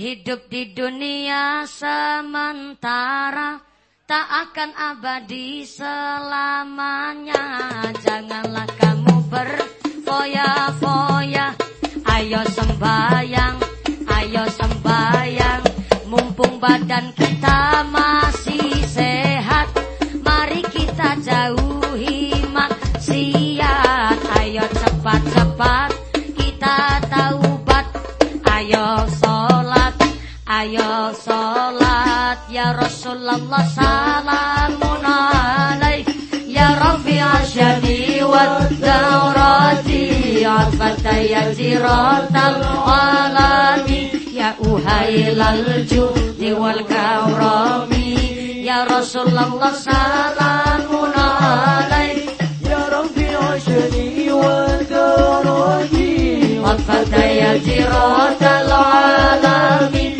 Hidup di dunia sementara tak akan abadi selamanya. Janganlah kamu berfoya-foya. Ayo sembayang, ayo sembayang. Mumpung badan kita masih sehat, mari kita jauhi ayo sholat ya Rasulullah salamun alaik ya Rabbi asyadi wa daurati afata ya ziratal alami ya uhailal judi wal kaurami ya Rasulullah salamun alaik يا ربي عشني ودرجي وقد يجرات العالمين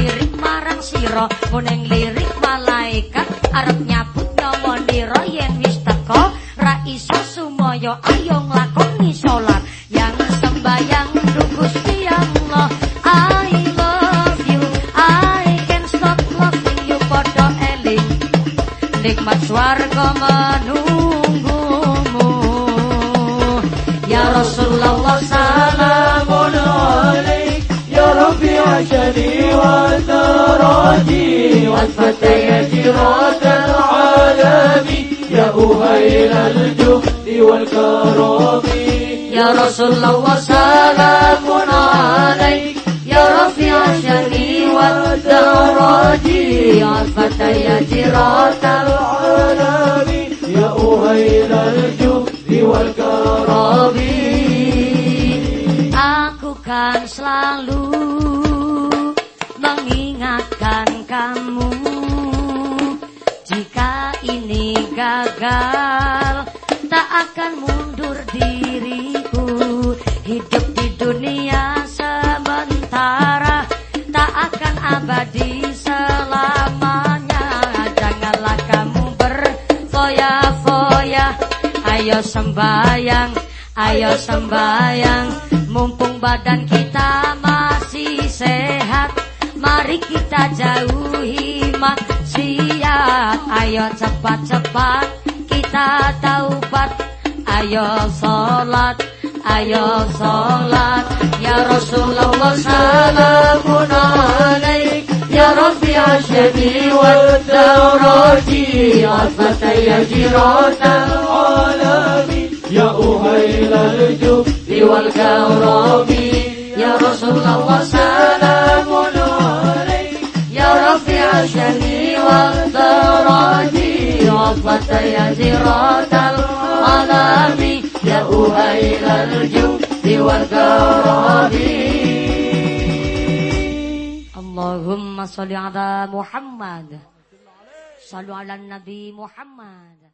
marang siro Kuning lirik malaikat arep nyabut nyawa nira yen wis teko ra iso sumoyo ayo ngelakoni sholat yang sembayang tiang lo I love you I can stop loving you padha eling. Nikmat swarga menunggumu. Ya Rasulullah salamun alaik ya Rabbi ajani ودرجي والفتى يجرات العالم يا أهيل الجود والكرم Ya Rasulullah salamun alaik Ya Rafi'a syani wa daraji Al-Fata ya jiratal العالم يا أهيل الجود والكرم Rabi Aku kan selalu mengingatkan kamu. Jika ini gagal tak akan mundur diriku. Hidup di dunia sementara tak akan abadi selamanya. Janganlah kamu berfoya-foya. Ayo sembayang, ayo sembayang. Mumpung badan kita masih sehat mari kita jauhi maksiat. Ayo cepat-cepat kita taubat. Ayo salat ayo salat ya Rasulullah salamun alaik ya Rabbi ashmi wa tawrati azmat ya jiratal alami ya uhailal jubbi wal karami ya Rasulullah salamun أهيل الجود والكرم اللهم صل على محمد. صلوا على النبي محمد.